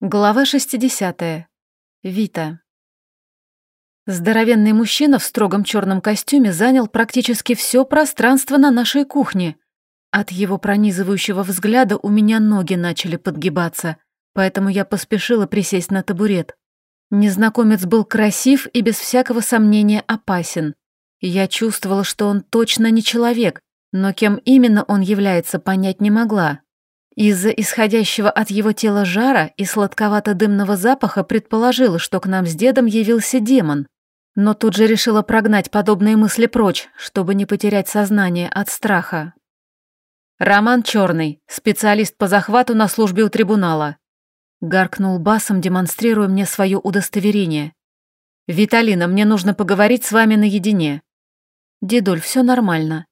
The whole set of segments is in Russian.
Глава 60. Вита. Здоровенный мужчина в строгом черном костюме занял практически все пространство на нашей кухне. От его пронизывающего взгляда у меня ноги начали подгибаться, поэтому я поспешила присесть на табурет. Незнакомец был красив и без всякого сомнения опасен. Я чувствовала, что он точно не человек, но кем именно он является, понять не могла. Из-за исходящего от его тела жара и сладковато-дымного запаха предположила, что к нам с дедом явился демон. Но тут же решила прогнать подобные мысли прочь, чтобы не потерять сознание от страха. «Роман Черный, специалист по захвату на службе у трибунала», гаркнул басом, демонстрируя мне свое удостоверение. «Виталина, мне нужно поговорить с вами наедине». «Дедуль, все нормально».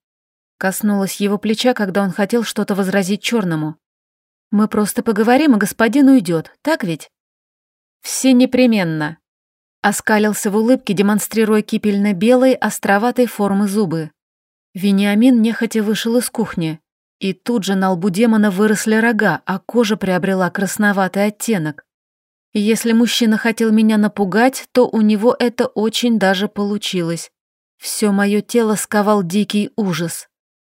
Коснулась его плеча, когда он хотел что-то возразить черному. Мы просто поговорим, и господин уйдет, так ведь? Все непременно. Оскалился в улыбке, демонстрируя кипельно-белые, островатой формы зубы. Вениамин нехотя вышел из кухни, и тут же на лбу демона выросли рога, а кожа приобрела красноватый оттенок. Если мужчина хотел меня напугать, то у него это очень даже получилось. Все мое тело сковал дикий ужас.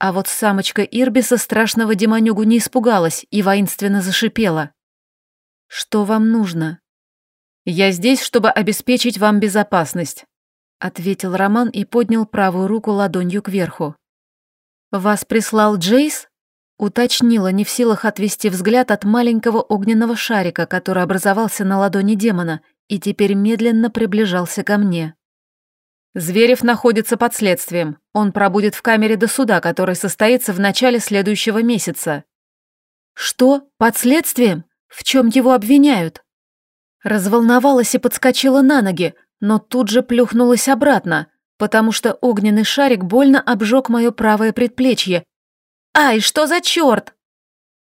А вот самочка Ирбиса страшного демонюгу не испугалась и воинственно зашипела. «Что вам нужно?» «Я здесь, чтобы обеспечить вам безопасность», ответил Роман и поднял правую руку ладонью кверху. «Вас прислал Джейс?» уточнила, не в силах отвести взгляд от маленького огненного шарика, который образовался на ладони демона и теперь медленно приближался ко мне. Зверев находится под следствием. Он пробудет в камере до суда, который состоится в начале следующего месяца. Что? Под следствием? В чем его обвиняют? Разволновалась и подскочила на ноги, но тут же плюхнулась обратно, потому что огненный шарик больно обжег мое правое предплечье. «Ай, что за черт?»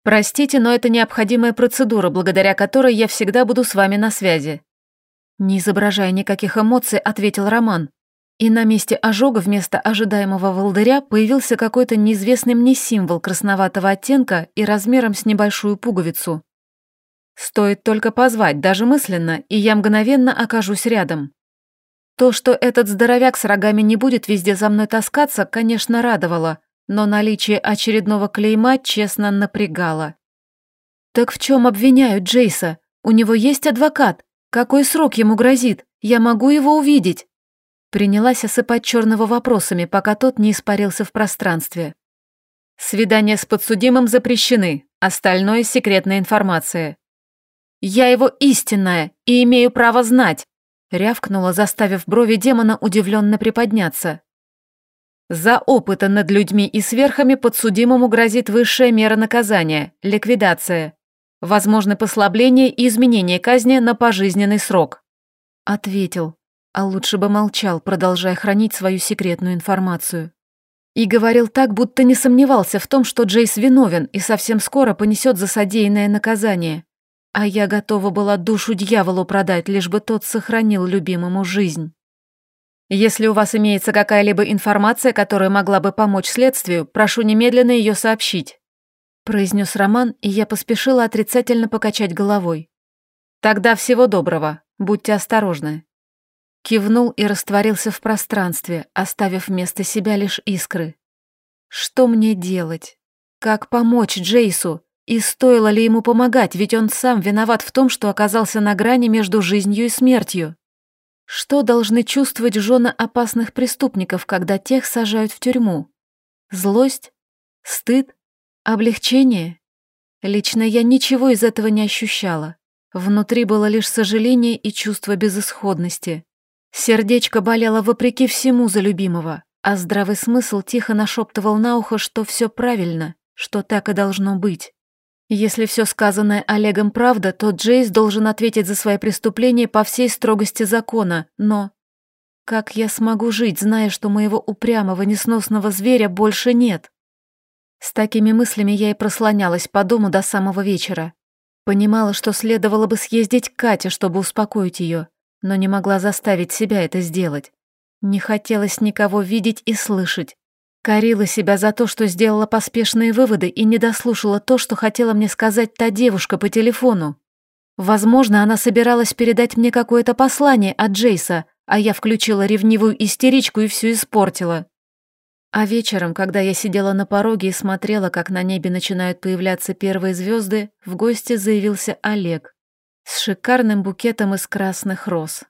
«Простите, но это необходимая процедура, благодаря которой я всегда буду с вами на связи». Не изображая никаких эмоций, ответил Роман. И на месте ожога вместо ожидаемого волдыря появился какой-то неизвестный мне символ красноватого оттенка и размером с небольшую пуговицу. Стоит только позвать, даже мысленно, и я мгновенно окажусь рядом. То, что этот здоровяк с рогами не будет везде за мной таскаться, конечно, радовало, но наличие очередного клейма честно напрягало. «Так в чем обвиняют Джейса? У него есть адвокат? Какой срок ему грозит? Я могу его увидеть?» Принялась осыпать черного вопросами, пока тот не испарился в пространстве. Свидания с подсудимым запрещены, остальное — секретная информация. «Я его истинная и имею право знать», — рявкнула, заставив брови демона удивленно приподняться. За опыты над людьми и сверхами подсудимому грозит высшая мера наказания — ликвидация. Возможны послабление и изменение казни на пожизненный срок. Ответил, а лучше бы молчал, продолжая хранить свою секретную информацию. И говорил так, будто не сомневался в том, что Джейс виновен и совсем скоро понесет за содеянное наказание. А я готова была душу дьяволу продать, лишь бы тот сохранил любимому жизнь. Если у вас имеется какая-либо информация, которая могла бы помочь следствию, прошу немедленно ее сообщить», произнес Роман, и я поспешила отрицательно покачать головой. «Тогда всего доброго, будьте осторожны». Кивнул и растворился в пространстве, оставив вместо себя лишь искры. Что мне делать? Как помочь Джейсу? И стоило ли ему помогать, ведь он сам виноват в том, что оказался на грани между жизнью и смертью. Что должны чувствовать жены опасных преступников, когда тех сажают в тюрьму? Злость? Стыд? Облегчение? Лично я ничего из этого не ощущала. Внутри было лишь сожаление и чувство безысходности. Сердечко болело вопреки всему за любимого, а здравый смысл тихо нашептывал на ухо, что все правильно, что так и должно быть. Если все сказанное Олегом правда, то Джейс должен ответить за свои преступления по всей строгости закона, но... Как я смогу жить, зная, что моего упрямого, несносного зверя больше нет? С такими мыслями я и прослонялась по дому до самого вечера. Понимала, что следовало бы съездить к Кате, чтобы успокоить ее, но не могла заставить себя это сделать. Не хотелось никого видеть и слышать. Корила себя за то, что сделала поспешные выводы и не дослушала то, что хотела мне сказать та девушка по телефону. Возможно, она собиралась передать мне какое-то послание от Джейса, а я включила ревнивую истеричку и все испортила. А вечером, когда я сидела на пороге и смотрела, как на небе начинают появляться первые звезды, в гости заявился Олег с шикарным букетом из красных роз.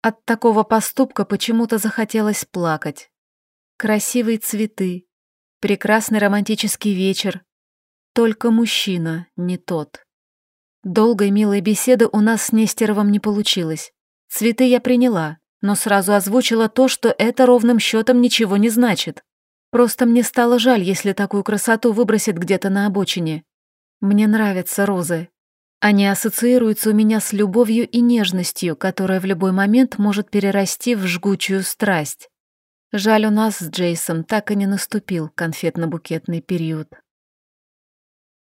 От такого поступка почему-то захотелось плакать. Красивые цветы, прекрасный романтический вечер. Только мужчина не тот. Долгой милой беседы у нас с Нестеровым не получилось. Цветы я приняла, но сразу озвучила то, что это ровным счетом ничего не значит. Просто мне стало жаль, если такую красоту выбросит где-то на обочине. Мне нравятся розы. Они ассоциируются у меня с любовью и нежностью, которая в любой момент может перерасти в жгучую страсть. Жаль, у нас с Джейсом так и не наступил конфетно-букетный период.